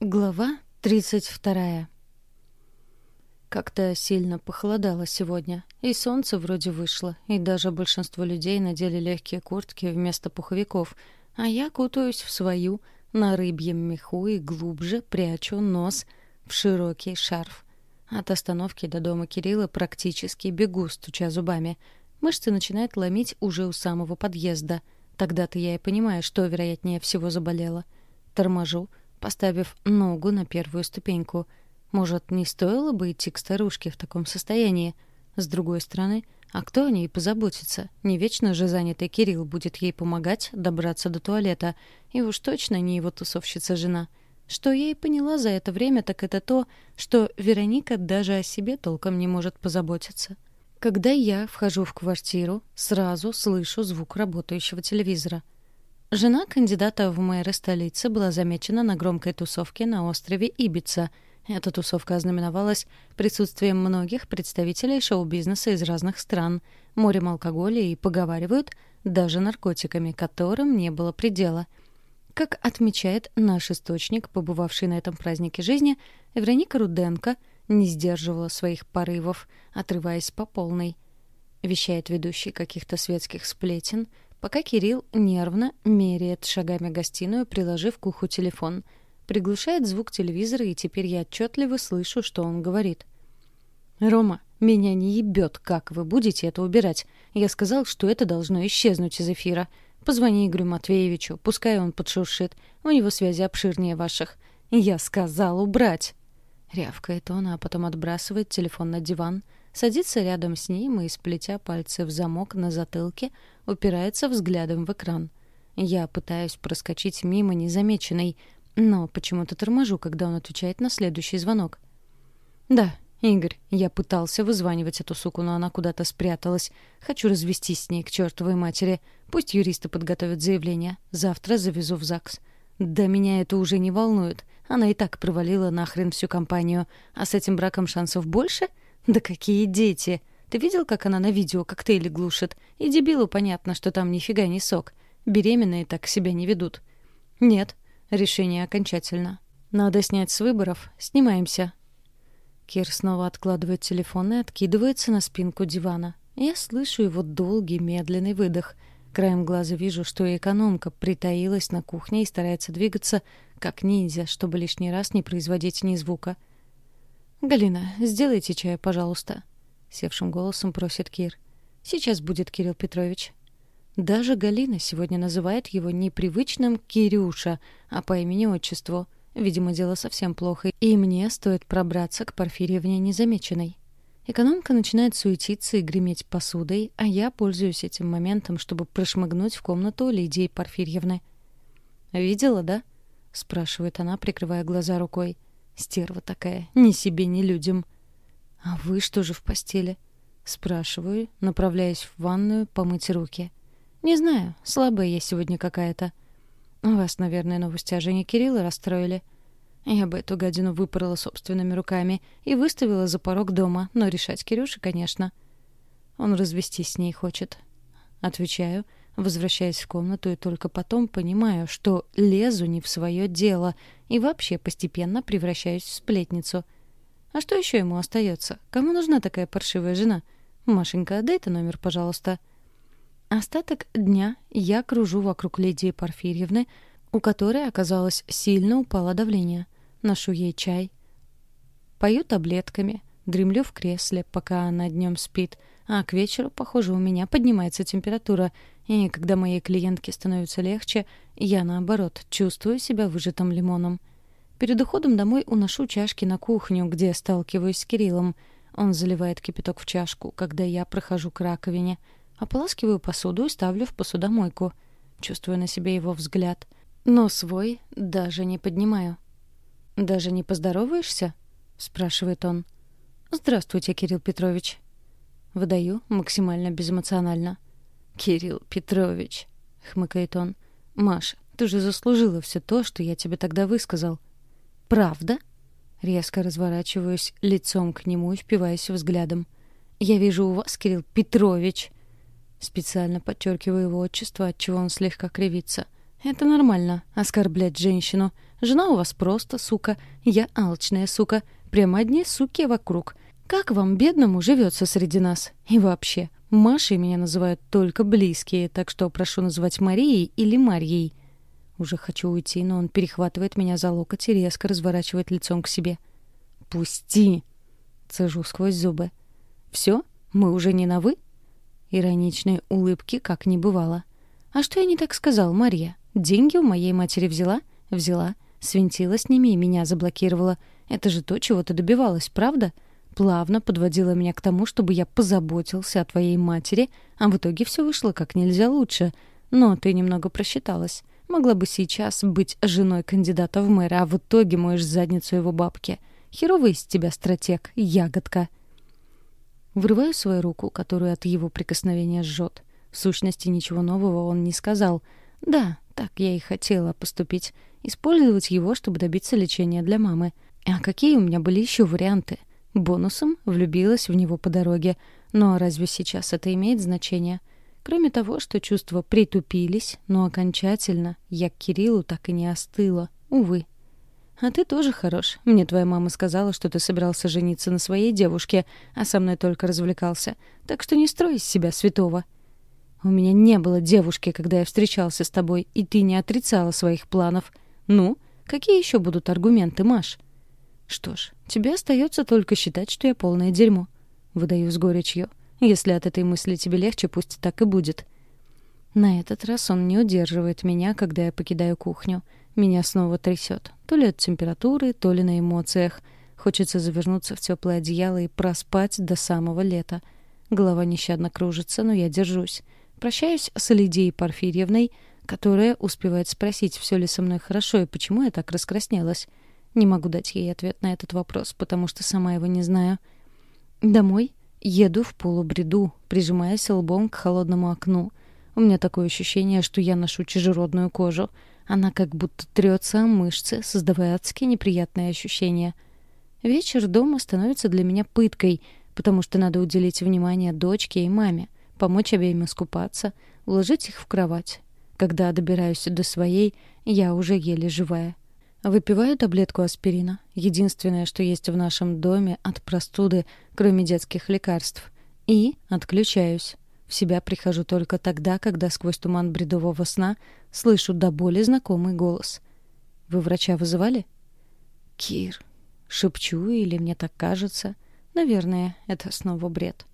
Глава 32. Как-то сильно похолодало сегодня, и солнце вроде вышло, и даже большинство людей надели легкие куртки вместо пуховиков, а я кутаюсь в свою, на рыбьем меху и глубже прячу нос в широкий шарф. От остановки до дома Кирилла практически бегу, стуча зубами. Мышцы начинают ломить уже у самого подъезда. Тогда-то я и понимаю, что, вероятнее всего, заболела. Торможу — поставив ногу на первую ступеньку. Может, не стоило бы идти к старушке в таком состоянии? С другой стороны, а кто о ней позаботится? Не вечно же занятый Кирилл будет ей помогать добраться до туалета. И уж точно не его тусовщица-жена. Что я и поняла за это время, так это то, что Вероника даже о себе толком не может позаботиться. Когда я вхожу в квартиру, сразу слышу звук работающего телевизора — Жена кандидата в мэры столицы была замечена на громкой тусовке на острове Ибица. Эта тусовка ознаменовалась присутствием многих представителей шоу-бизнеса из разных стран, морем алкоголя и, поговаривают, даже наркотиками, которым не было предела. Как отмечает наш источник, побывавший на этом празднике жизни, Вероника Руденко не сдерживала своих порывов, отрываясь по полной. Вещает ведущий каких-то светских сплетен — пока Кирилл нервно меряет шагами гостиную, приложив к уху телефон. Приглушает звук телевизора, и теперь я отчетливо слышу, что он говорит. «Рома, меня не ебет, как вы будете это убирать. Я сказал, что это должно исчезнуть из эфира. Позвони Игорю Матвеевичу, пускай он подшуршит. У него связи обширнее ваших. Я сказал убрать!» Рявкает он, а потом отбрасывает телефон на диван, садится рядом с ним и, сплетя пальцы в замок на затылке, упирается взглядом в экран. Я пытаюсь проскочить мимо незамеченной, но почему-то торможу, когда он отвечает на следующий звонок. «Да, Игорь, я пытался вызванивать эту суку, но она куда-то спряталась. Хочу развестись с ней к чертовой матери. Пусть юристы подготовят заявление. Завтра завезу в ЗАГС. Да меня это уже не волнует. Она и так провалила нахрен всю компанию. А с этим браком шансов больше? Да какие дети!» Ты видел, как она на видео коктейли глушит? И дебилу понятно, что там нифига не сок. Беременные так себя не ведут. Нет, решение окончательно. Надо снять с выборов. Снимаемся. Кир снова откладывает телефон и откидывается на спинку дивана. Я слышу его долгий, медленный выдох. Краем глаза вижу, что экономка притаилась на кухне и старается двигаться, как ниндзя, чтобы лишний раз не производить ни звука. «Галина, сделайте чай, пожалуйста», — севшим голосом просит Кир. «Сейчас будет Кирилл Петрович». Даже Галина сегодня называет его не привычным Кирюша, а по имени-отчеству. Видимо, дело совсем плохо, и мне стоит пробраться к Порфирьевне незамеченной. Экономка начинает суетиться и греметь посудой, а я пользуюсь этим моментом, чтобы прошмыгнуть в комнату Лидии Порфирьевны. «Видела, да?» — спрашивает она, прикрывая глаза рукой. «Стерва такая, ни себе, ни людям». «А вы что же в постели?» Спрашиваю, направляясь в ванную помыть руки. «Не знаю, слабая я сегодня какая-то». «Вас, наверное, новости о Жене Кирилла расстроили?» Я бы эту гадину выпорола собственными руками и выставила за порог дома, но решать Кирюше, конечно. Он развестись с ней хочет. Отвечаю, возвращаясь в комнату, и только потом понимаю, что лезу не в свое дело и вообще постепенно превращаюсь в сплетницу — а что еще ему остается? Кому нужна такая паршивая жена? Машенька, дай ты номер, пожалуйста. Остаток дня я кружу вокруг Лидии Порфирьевны, у которой, оказалось, сильно упало давление. Ношу ей чай. Пою таблетками, дремлю в кресле, пока она днем спит, а к вечеру, похоже, у меня поднимается температура, и когда моей клиентке становится легче, я, наоборот, чувствую себя выжатым лимоном. Перед уходом домой уношу чашки на кухню, где сталкиваюсь с Кириллом. Он заливает кипяток в чашку, когда я прохожу к раковине. Ополаскиваю посуду и ставлю в посудомойку. Чувствую на себе его взгляд. Но свой даже не поднимаю. «Даже не поздороваешься?» — спрашивает он. «Здравствуйте, Кирилл Петрович». Выдаю максимально безэмоционально. «Кирилл Петрович», — хмыкает он. «Маша, ты же заслужила все то, что я тебе тогда высказал. «Правда?» Резко разворачиваюсь лицом к нему и впиваюсь взглядом. «Я вижу у вас, Кирилл Петрович!» Специально подчеркиваю его отчество, отчего он слегка кривится. Это нормально, оскорблять женщину. Жена у вас просто сука, я алчная сука. Прямо одни суки вокруг. Как вам, бедному, живется среди нас? И вообще, Машей меня называют только близкие, так что прошу называть Марией или Марьей. Уже хочу уйти, но он перехватывает меня за локоть и резко разворачивает лицом к себе. «Пусти!» — цежу сквозь зубы. «Все? Мы уже не на «вы»?» Ироничной улыбки как не бывало. «А что я не так сказал, Марья? Деньги у моей матери взяла?» «Взяла. Свинтила с ними и меня заблокировала. Это же то, чего ты добивалась, правда?» Плавно подводила меня к тому, чтобы я позаботился о твоей матери, а в итоге все вышло как нельзя лучше. Но ты немного просчиталась. Могла бы сейчас быть женой кандидата в мэра, а в итоге моешь задницу его бабки. Херовый из тебя стратег, ягодка. Вырываю свою руку, которую от его прикосновения жжет. В сущности, ничего нового он не сказал. Да, так я и хотела поступить. Использовать его, чтобы добиться лечения для мамы. А какие у меня были еще варианты? Бонусом влюбилась в него по дороге. Но разве сейчас это имеет значение? — Кроме того, что чувства притупились, но окончательно я к Кириллу так и не остыла, увы. «А ты тоже хорош. Мне твоя мама сказала, что ты собирался жениться на своей девушке, а со мной только развлекался. Так что не строй из себя святого». «У меня не было девушки, когда я встречался с тобой, и ты не отрицала своих планов. Ну, какие еще будут аргументы, Маш?» «Что ж, тебе остается только считать, что я полное дерьмо». Выдаю с горечью. Если от этой мысли тебе легче, пусть так и будет. На этот раз он не удерживает меня, когда я покидаю кухню. Меня снова трясет. То ли от температуры, то ли на эмоциях. Хочется завернуться в теплое одеяло и проспать до самого лета. Голова нещадно кружится, но я держусь. Прощаюсь с Лидией Порфирьевной, которая успевает спросить, все ли со мной хорошо и почему я так раскраснелась. Не могу дать ей ответ на этот вопрос, потому что сама его не знаю. Домой Еду в полубреду, прижимаясь лбом к холодному окну. У меня такое ощущение, что я ношу чужеродную кожу. Она как будто трется о мышцы, создавая адские неприятные ощущения. Вечер дома становится для меня пыткой, потому что надо уделить внимание дочке и маме, помочь обеим искупаться, уложить их в кровать. Когда добираюсь до своей, я уже еле живая. Выпиваю таблетку аспирина. Единственное, что есть в нашем доме от простуды, кроме детских лекарств. И отключаюсь. В себя прихожу только тогда, когда сквозь туман бредового сна слышу до боли знакомый голос. «Вы врача вызывали?» «Кир». Шепчу или мне так кажется. Наверное, это снова бред.